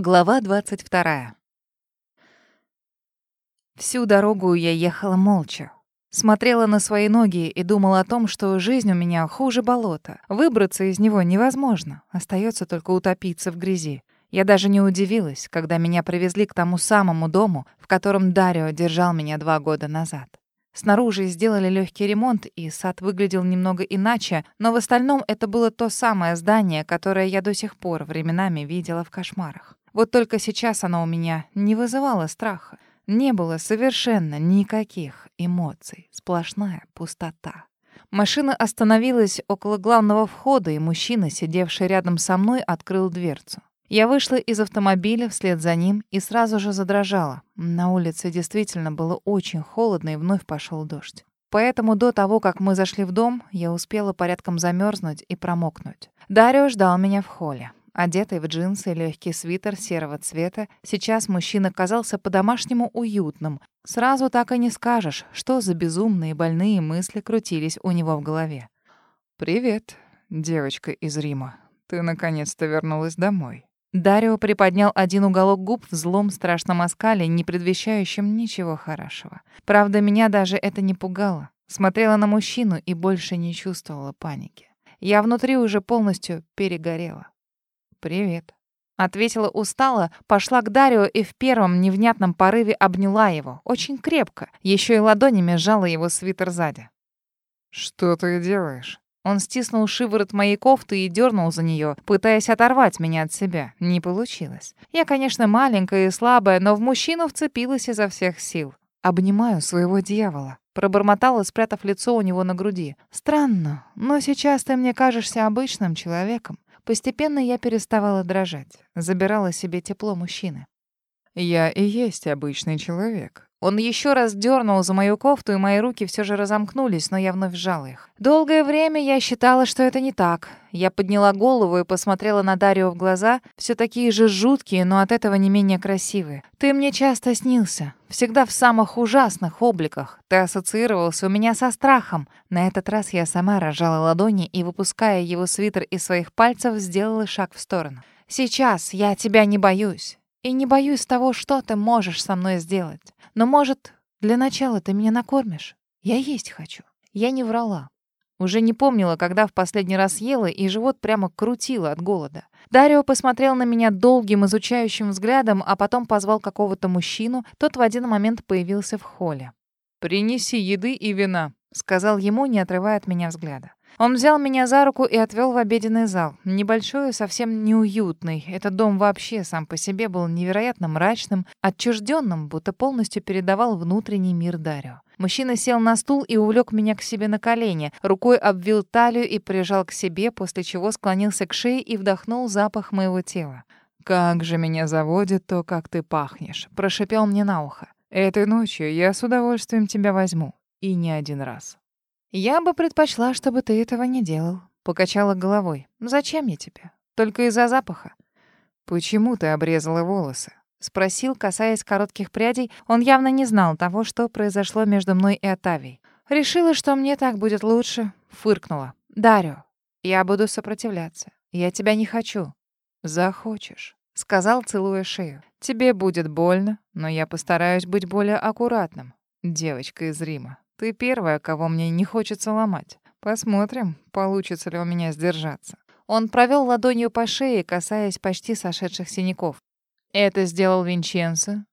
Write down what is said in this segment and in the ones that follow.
Глава 22. Всю дорогу я ехала молча. Смотрела на свои ноги и думала о том, что жизнь у меня хуже болота. Выбраться из него невозможно. Остается только утопиться в грязи. Я даже не удивилась, когда меня привезли к тому самому дому, в котором Дарио держал меня два года назад. Снаружи сделали легкий ремонт, и сад выглядел немного иначе, но в остальном это было то самое здание, которое я до сих пор временами видела в кошмарах. Вот только сейчас оно у меня не вызывало страха. Не было совершенно никаких эмоций. Сплошная пустота. Машина остановилась около главного входа, и мужчина, сидевший рядом со мной, открыл дверцу. Я вышла из автомобиля вслед за ним и сразу же задрожала. На улице действительно было очень холодно, и вновь пошел дождь. Поэтому до того, как мы зашли в дом, я успела порядком замерзнуть и промокнуть. Дарио ждал меня в холле. Одетый в джинсы и легкий свитер серого цвета, сейчас мужчина казался по-домашнему уютным. Сразу так и не скажешь, что за безумные больные мысли крутились у него в голове. «Привет, девочка из Рима. Ты наконец-то вернулась домой». Дарио приподнял один уголок губ в злом страшном оскале, не предвещающем ничего хорошего. Правда, меня даже это не пугало. Смотрела на мужчину и больше не чувствовала паники. Я внутри уже полностью перегорела. «Привет». Ответила устало, пошла к Дарио и в первом невнятном порыве обняла его. Очень крепко. Еще и ладонями сжала его свитер сзади. «Что ты делаешь?» Он стиснул шиворот моей кофты и дернул за нее, пытаясь оторвать меня от себя. Не получилось. Я, конечно, маленькая и слабая, но в мужчину вцепилась изо всех сил. «Обнимаю своего дьявола», — пробормотала, спрятав лицо у него на груди. «Странно, но сейчас ты мне кажешься обычным человеком. Постепенно я переставала дрожать, забирала себе тепло мужчины. «Я и есть обычный человек», он еще раз дернул за мою кофту, и мои руки все же разомкнулись, но я вновь сжала их. Долгое время я считала, что это не так. Я подняла голову и посмотрела на Дарио в глаза, все такие же жуткие, но от этого не менее красивые. «Ты мне часто снился, всегда в самых ужасных обликах. Ты ассоциировался у меня со страхом». На этот раз я сама разжала ладони и, выпуская его свитер из своих пальцев, сделала шаг в сторону. «Сейчас я тебя не боюсь. И не боюсь того, что ты можешь со мной сделать. Но, может, для начала ты меня накормишь? Я есть хочу. Я не врала. Уже не помнила, когда в последний раз ела, и живот прямо крутило от голода. Дарио посмотрел на меня долгим изучающим взглядом, а потом позвал какого-то мужчину. Тот в один момент появился в холле. «Принеси еды и вина», — сказал ему, не отрывая от меня взгляда. Он взял меня за руку и отвел в обеденный зал. Небольшой и совсем неуютный. Этот дом вообще сам по себе был невероятно мрачным, отчужденным, будто полностью передавал внутренний мир Дарио. Мужчина сел на стул и увлек меня к себе на колени, рукой обвил талию и прижал к себе, после чего склонился к шее и вдохнул запах моего тела. «Как же меня заводит то, как ты пахнешь», — прошипел мне на ухо. «Этой ночью я с удовольствием тебя возьму. И не один раз». «Я бы предпочла, чтобы ты этого не делал», — покачала головой. «Зачем я тебе? Только из-за запаха». «Почему ты обрезала волосы?» — спросил, касаясь коротких прядей. Он явно не знал того, что произошло между мной и Отавией. «Решила, что мне так будет лучше», — фыркнула. «Дарю, я буду сопротивляться. Я тебя не хочу». «Захочешь», — сказал, целуя шею. «Тебе будет больно, но я постараюсь быть более аккуратным. Девочка из Рима, ты первая, кого мне не хочется ломать. Посмотрим, получится ли у меня сдержаться. Он провел ладонью по шее, касаясь почти сошедших синяков. Это сделал Винченцо.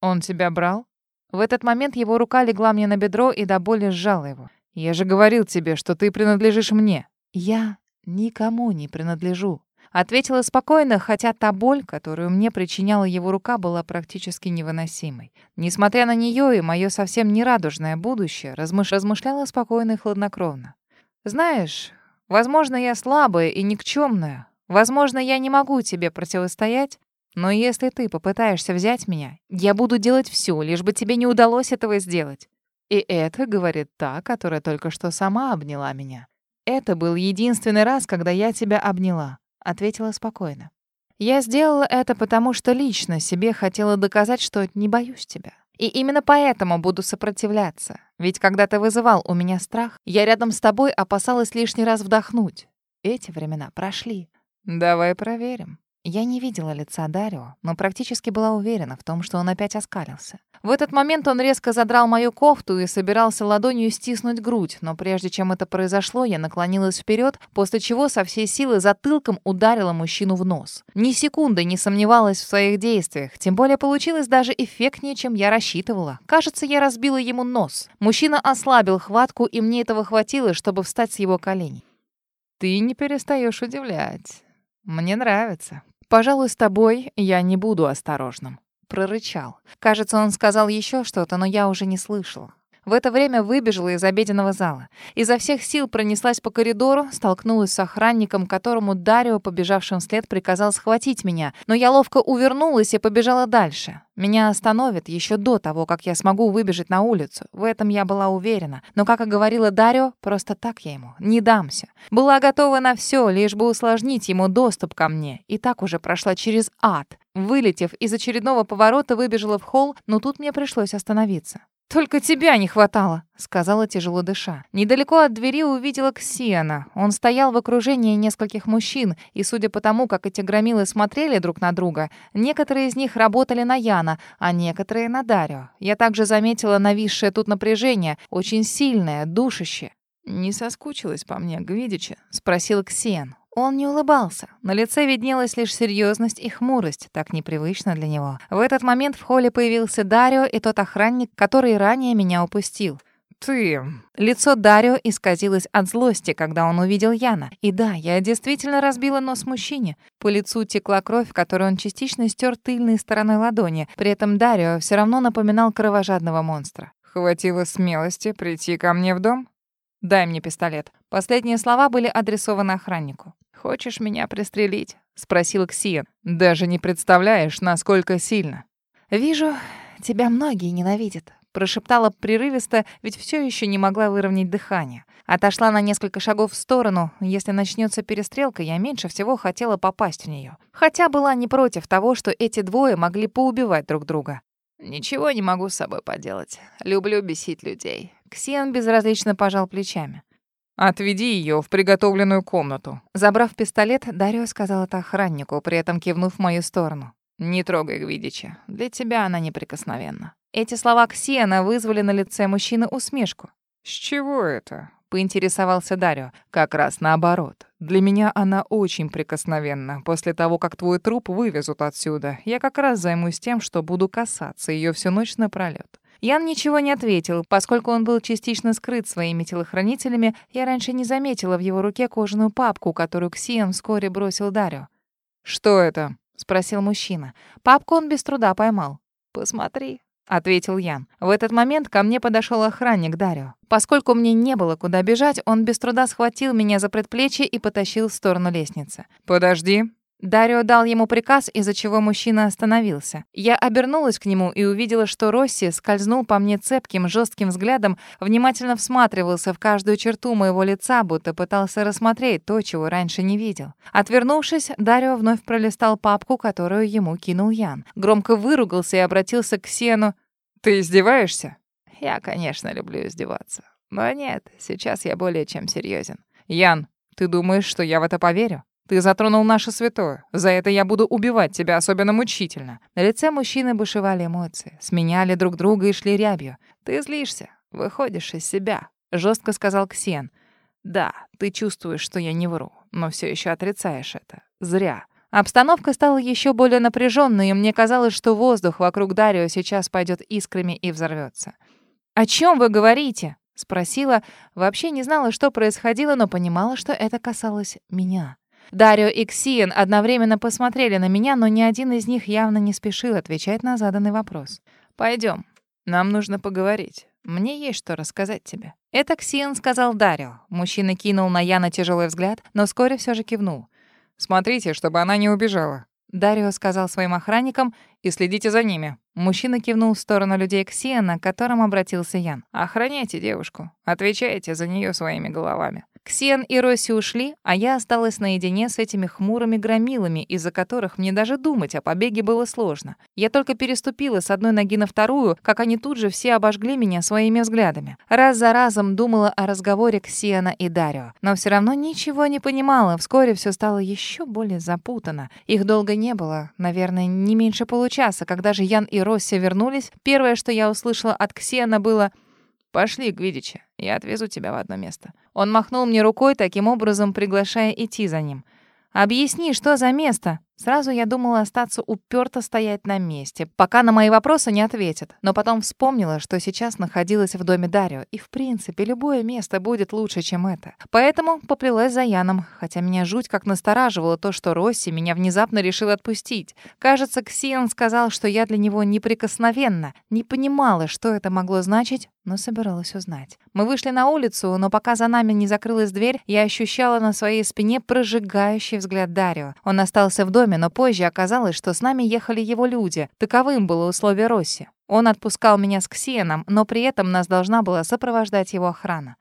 Он тебя брал? В этот момент его рука легла мне на бедро и до боли сжала его. Я же говорил тебе, что ты принадлежишь мне. Я никому не принадлежу. Ответила спокойно, хотя та боль, которую мне причиняла его рука, была практически невыносимой. Несмотря на нее и мое совсем нерадужное будущее, размыш... размышляла спокойно и хладнокровно. «Знаешь, возможно, я слабая и никчемная. Возможно, я не могу тебе противостоять, но если ты попытаешься взять меня, я буду делать все, лишь бы тебе не удалось этого сделать». И это говорит та, которая только что сама обняла меня. Это был единственный раз, когда я тебя обняла ответила спокойно. Я сделала это потому, что лично себе хотела доказать, что не боюсь тебя. И именно поэтому буду сопротивляться. Ведь когда ты вызывал у меня страх, я рядом с тобой опасалась лишний раз вдохнуть. Эти времена прошли. Давай проверим. Я не видела лица Дарио, но практически была уверена в том, что он опять оскалился. В этот момент он резко задрал мою кофту и собирался ладонью стиснуть грудь, но прежде чем это произошло, я наклонилась вперед, после чего со всей силы затылком ударила мужчину в нос. Ни секунды не сомневалась в своих действиях, тем более получилось даже эффектнее, чем я рассчитывала. Кажется, я разбила ему нос. Мужчина ослабил хватку, и мне этого хватило, чтобы встать с его коленей. «Ты не перестаешь удивлять. Мне нравится. «Пожалуй, с тобой я не буду осторожным», — прорычал. Кажется, он сказал еще что-то, но я уже не слышала. В это время выбежала из обеденного зала. Изо всех сил пронеслась по коридору, столкнулась с охранником, которому Дарио, побежавшим вслед, приказал схватить меня. Но я ловко увернулась и побежала дальше. Меня остановят еще до того, как я смогу выбежать на улицу. В этом я была уверена. Но, как и говорила Дарио, просто так я ему не дамся. Была готова на все, лишь бы усложнить ему доступ ко мне. И так уже прошла через ад. Вылетев из очередного поворота, выбежала в холл, но тут мне пришлось остановиться. «Только тебя не хватало», — сказала тяжело дыша. Недалеко от двери увидела Ксиана. Он стоял в окружении нескольких мужчин, и, судя по тому, как эти громилы смотрели друг на друга, некоторые из них работали на Яна, а некоторые — на Дарио. Я также заметила нависшее тут напряжение, очень сильное, душащее. «Не соскучилась по мне, Гвидичи?» — спросил Ксиан. Он не улыбался. На лице виднелась лишь серьезность и хмурость, так непривычно для него. В этот момент в холле появился Дарио и тот охранник, который ранее меня упустил. «Ты...» Лицо Дарио исказилось от злости, когда он увидел Яна. И да, я действительно разбила нос мужчине. По лицу текла кровь, которую он частично стер тыльной стороной ладони. При этом Дарио все равно напоминал кровожадного монстра. «Хватило смелости прийти ко мне в дом?» «Дай мне пистолет». Последние слова были адресованы охраннику. «Хочешь меня пристрелить?» — спросил Ксиен. «Даже не представляешь, насколько сильно». «Вижу, тебя многие ненавидят», — прошептала прерывисто, ведь все еще не могла выровнять дыхание. Отошла на несколько шагов в сторону. Если начнется перестрелка, я меньше всего хотела попасть в нее. Хотя была не против того, что эти двое могли поубивать друг друга. «Ничего не могу с собой поделать. Люблю бесить людей». Ксиан безразлично пожал плечами. «Отведи ее в приготовленную комнату». Забрав пистолет, Дарио сказал это охраннику, при этом кивнув в мою сторону. «Не трогай Гвидича. Для тебя она неприкосновенна». Эти слова Ксиана вызвали на лице мужчины усмешку. «С чего это?» — поинтересовался Дарио. «Как раз наоборот. Для меня она очень прикосновенна. После того, как твой труп вывезут отсюда, я как раз займусь тем, что буду касаться ее всю ночь напролёт. Ян ничего не ответил. Поскольку он был частично скрыт своими телохранителями, я раньше не заметила в его руке кожаную папку, которую Ксиан вскоре бросил Дарю. «Что это?» — спросил мужчина. Папку он без труда поймал. «Посмотри», — ответил Ян. В этот момент ко мне подошел охранник Дарио. Поскольку мне не было куда бежать, он без труда схватил меня за предплечье и потащил в сторону лестницы. «Подожди», Дарио дал ему приказ, из-за чего мужчина остановился. Я обернулась к нему и увидела, что Росси скользнул по мне цепким, жестким взглядом, внимательно всматривался в каждую черту моего лица, будто пытался рассмотреть то, чего раньше не видел. Отвернувшись, Дарио вновь пролистал папку, которую ему кинул Ян. Громко выругался и обратился к Сену. «Ты издеваешься?» «Я, конечно, люблю издеваться. Но нет, сейчас я более чем серьезен. Ян, ты думаешь, что я в это поверю?» Ты затронул наше святое. За это я буду убивать тебя особенно мучительно». На лице мужчины бушевали эмоции, сменяли друг друга и шли рябью. «Ты злишься, выходишь из себя», — жестко сказал Ксен. «Да, ты чувствуешь, что я не вру, но все еще отрицаешь это. Зря». Обстановка стала еще более напряженной, и мне казалось, что воздух вокруг Дарио сейчас пойдет искрами и взорвется. «О чем вы говорите?» — спросила. Вообще не знала, что происходило, но понимала, что это касалось меня. Дарио и Ксиен одновременно посмотрели на меня, но ни один из них явно не спешил отвечать на заданный вопрос. Пойдем, нам нужно поговорить. Мне есть что рассказать тебе». Это Ксиен сказал Дарио. Мужчина кинул на Яна тяжелый взгляд, но вскоре все же кивнул. «Смотрите, чтобы она не убежала». Дарио сказал своим охранникам и следите за ними. Мужчина кивнул в сторону людей Ксиена, к которым обратился Ян. «Охраняйте девушку. Отвечайте за нее своими головами». Ксен и Росси ушли, а я осталась наедине с этими хмурыми громилами, из-за которых мне даже думать о побеге было сложно. Я только переступила с одной ноги на вторую, как они тут же все обожгли меня своими взглядами. Раз за разом думала о разговоре Ксена и Дарио, но все равно ничего не понимала. Вскоре все стало еще более запутанно. Их долго не было, наверное, не меньше получаса. Когда же Ян и Росси вернулись, первое, что я услышала от Ксена, было «Пошли, Гвидичи, я отвезу тебя в одно место». Он махнул мне рукой, таким образом приглашая идти за ним. «Объясни, что за место?» Сразу я думала остаться уперто стоять на месте, пока на мои вопросы не ответят. Но потом вспомнила, что сейчас находилась в доме Дарио, и, в принципе, любое место будет лучше, чем это. Поэтому поплелась за Яном, хотя меня жуть как настораживало то, что Росси меня внезапно решил отпустить. Кажется, Ксиан сказал, что я для него неприкосновенна. Не понимала, что это могло значить, но собиралась узнать. Мы вышли на улицу, но пока за нами не закрылась дверь, я ощущала на своей спине прожигающий взгляд Дарио. Он остался в доме, но позже оказалось, что с нами ехали его люди. Таковым было условие Росси. Он отпускал меня с Ксиеном, но при этом нас должна была сопровождать его охрана.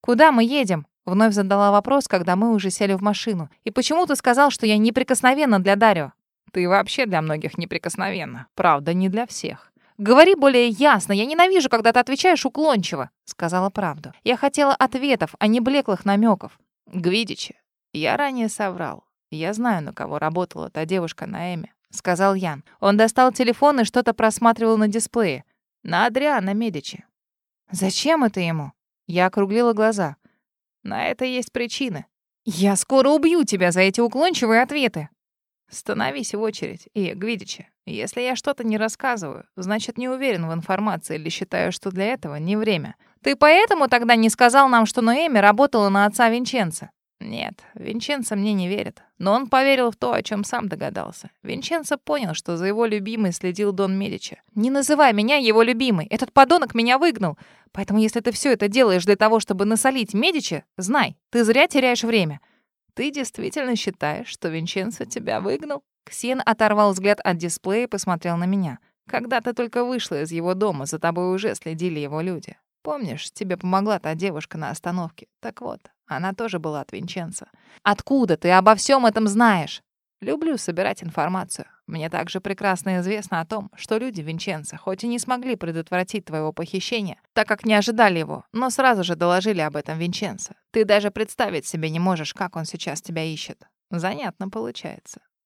«Куда мы едем?» Вновь задала вопрос, когда мы уже сели в машину. «И почему ты сказал, что я неприкосновенна для Дарио?» «Ты вообще для многих неприкосновенна. Правда, не для всех». «Говори более ясно. Я ненавижу, когда ты отвечаешь уклончиво», — сказала правду. Я хотела ответов, а не блеклых намеков. «Гвидичи, я ранее соврал. «Я знаю, на кого работала та девушка на Эме», — сказал Ян. Он достал телефон и что-то просматривал на дисплее. «На Адриана Медичи». «Зачем это ему?» Я округлила глаза. «На это есть причины». «Я скоро убью тебя за эти уклончивые ответы». «Становись в очередь, и, Гвидичи, если я что-то не рассказываю, значит, не уверен в информации или считаю, что для этого не время. Ты поэтому тогда не сказал нам, что Ноэми работала на отца Винченца?» Нет, Винченцо мне не верит. Но он поверил в то, о чем сам догадался. Винченцо понял, что за его любимой следил Дон Медичи. «Не называй меня его любимой. Этот подонок меня выгнал. Поэтому если ты все это делаешь для того, чтобы насолить Медичи, знай, ты зря теряешь время». «Ты действительно считаешь, что Винченцо тебя выгнал?» Ксен оторвал взгляд от дисплея и посмотрел на меня. «Когда ты только вышла из его дома, за тобой уже следили его люди. Помнишь, тебе помогла та девушка на остановке? Так вот, она тоже была от Винченца. Откуда ты обо всем этом знаешь? Люблю собирать информацию. Мне также прекрасно известно о том, что люди Винченца хоть и не смогли предотвратить твоего похищения, так как не ожидали его, но сразу же доложили об этом Винченца. Ты даже представить себе не можешь, как он сейчас тебя ищет. Занятно получается.